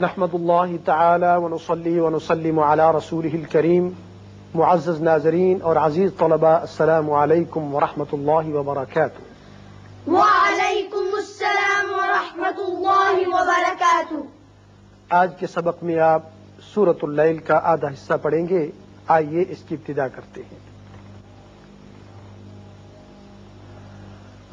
نحمد اللہ تعالی ونصلي ونسلم على رسوله الكريم معزز ناظرین اور عزیز طلباء السلام علیکم ورحمۃ اللہ وبرکاتہ. وعلیکم السلام ورحمۃ اللہ وبرکاتہ. آج کے سبق میں آپ سورت اللیل کا آدھا حصہ پڑھیں گے آئیے اس کی ابتدا کرتے ہیں.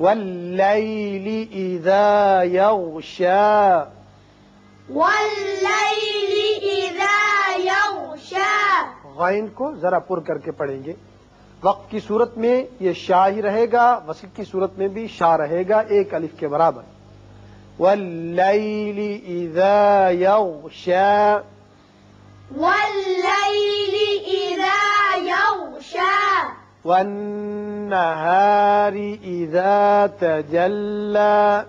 الرحیم واللیل اذا یغشا واللیل اذا یغشا غین کو ذرا پر کر کے پڑھیں گے. وقت کی صورت میں یہ شاہ ہی رہے گا وسیع کی صورت میں بھی شاہ رہے گا ایک الف کے برابر. واللیل اذا یغشا واللیل اذا یغشا والنهار اذا تجلى.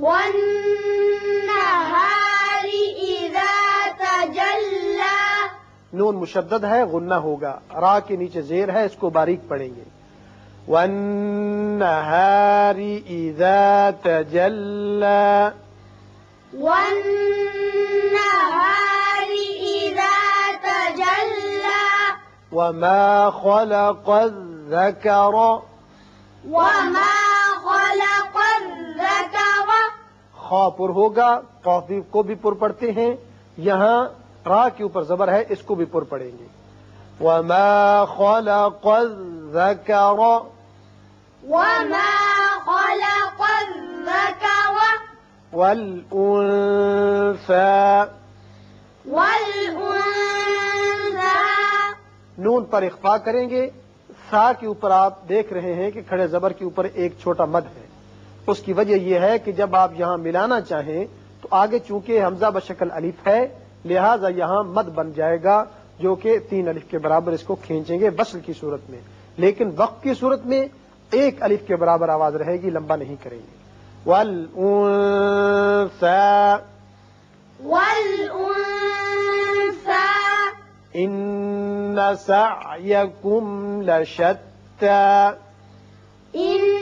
والنهار اذا تجلى. نون مشدد ہے غنہ ہوگا۔ را کے نیچے زیر ہے اس کو باریک پڑھیں گے۔ والنهار اذا تجلى. والنهار وما خلق الذكر وما خلق الذكر خا پر ہوگا قوف کو بھی پر پڑھتے ہیں یہاں را کے اوپر زبر ہے اس کو بھی پر پڑھیں گے۔ وما خلق الذكر وما خلق الذكر والأنثى والأنثى نون پر اخفا کریں گے۔ سا کے اوپر آپ دیکھ رہے ہیں کہ کھڑے زبر کے اوپر ایک چھوٹا مد ہے۔ اس کی وجہ یہ ہے کہ جب آپ یہاں ملانا چاہیں تو آگے چونکہ حمزہ بشکل الف ہے لہذا یہاں مد بن جائے گا جو کہ تین الف کے برابر اس کو کھینچیں گے بسل کی صورت میں۔ لیکن وقت کی صورت میں ایک الف کے برابر آواز رہے گی لمبا نہیں کریں گے۔ والأنثى والأنثى إن سعيكم لشتى. إن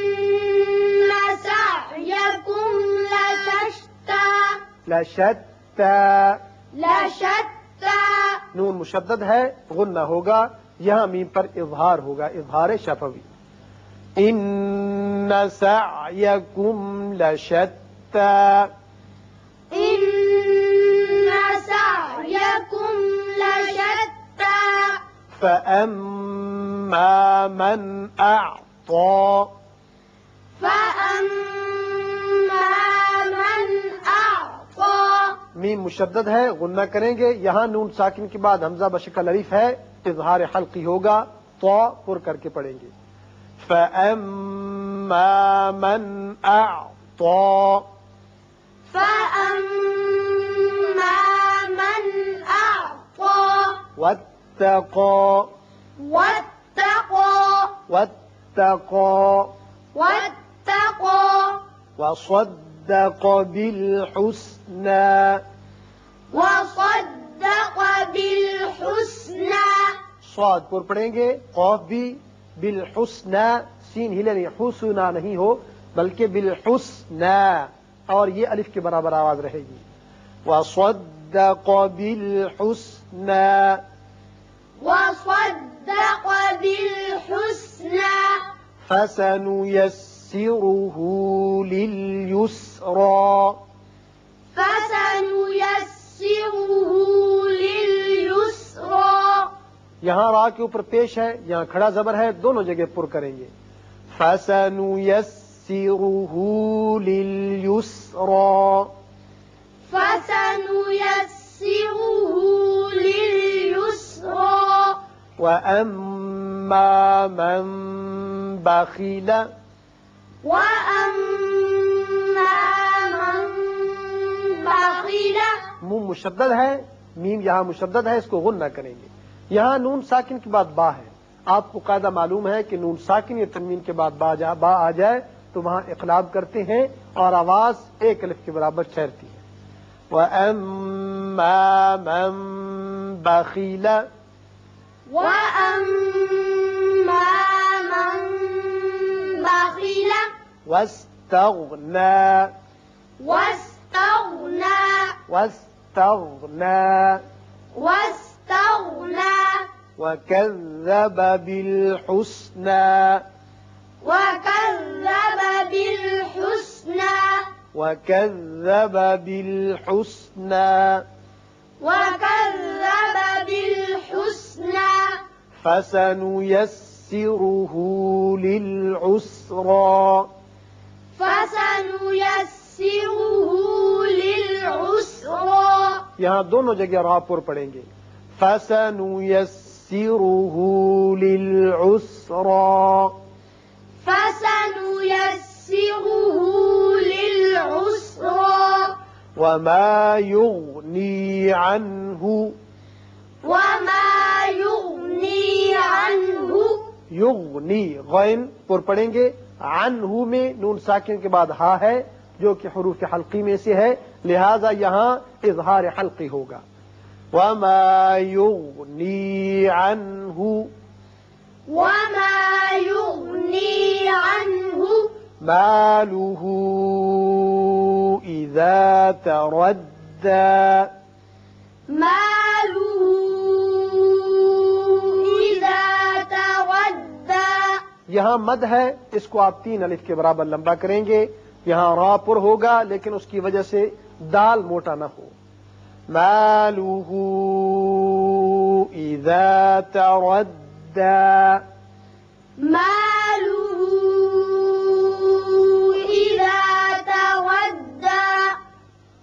سعيكم لشتى. لشتى. لشتى. نون مشدد ہے غنہ ہوگا یہاں میم پر اظہار ہوگا اظہار شفوی. ان سعيكم لشتى. فأما من أعطى فأما من أعطى میم مشدد ہے غنہ کریں گے۔ یہاں نون ساکن کے بعد حمزہ بشکل عریف ہے اظہار حلقی ہوگا تو پر کر کے پڑھیں گے۔ فَأَمَّا مَنْ أَعْطَى فأما من أعطى وَاتَّقَى واتقى وَاتَّقَى واتقى وَصَدَّقَ بِالْحُسْنَى. وصدق بالحسنى. صاد پر پڑھیں گے. قوف بھی بالحسنى. سین ہلے نہیں حسنا نہیں ہو بلکہ بالحسنى. اور یہ الف کے برابر آواز رہے گی. وصدق بالحسنى. وصدق بالحسنى. فسنيسره لليسرى. فسنيسره لليسرى. یہاں را کے اوپر پیش ہے یہاں کھڑا زبر ہے دونوں جگہ پر کریں گے۔ فسنيسره لليسرى. وأما من بخل وأما من بخل مشدد ہے میم یہاں مشدد ہے اس کو غن نہ کریں گے۔ یہاں نون ساکن کے بعد با ہے۔ آپ کو قاعدہ معلوم ہے کہ نون ساکن یا تنوین کے بعد با, جا با آ جائے تو وہاں اقلاب کرتے ہیں اور آواز ایک الف کے برابر ٹھہرتی ہے۔ وَأَمَّا مَن بَخِيلَ وأما من بخل وَاسْتَغْنَى واستغنى وَاسْتَغْنَى واستغنى وَكَذَّبَ بِالْحُسْنَى وكذب بالحسنى وَكَذَّبَ بِالْحُسْنَى وكذب فَسَنُيَسِّرُهُ لِلْعُسْرَى. فسنيسره للعسرى. یہاں دونوں جگہ را پر پڑیں گے. فَسَنُيَسِّرُهُ لِلْعُسْرَى. فسنيسره للعسرى. وَمَا يُغْنِي عَنْهُ. وما یغنی غین پر پڑیں گے۔ عنہ میں نون ساکن کے بعد ہا ہے جو کہ حروف حلقی میں سے ہے۔ لہذا یہاں اظہار حلقی ہوگا۔ وما یغنی عنہ وما يغني عنه۔ ماله اذا تردى۔ ماله یہاں مد ہے، اس کو آپ تین الف کے برابر لمبا کریں گے۔ یہاں را پر ہوگا، لیکن اس کی وجہ سے دال موٹا نہ ہو۔ مالہ اذا تردہ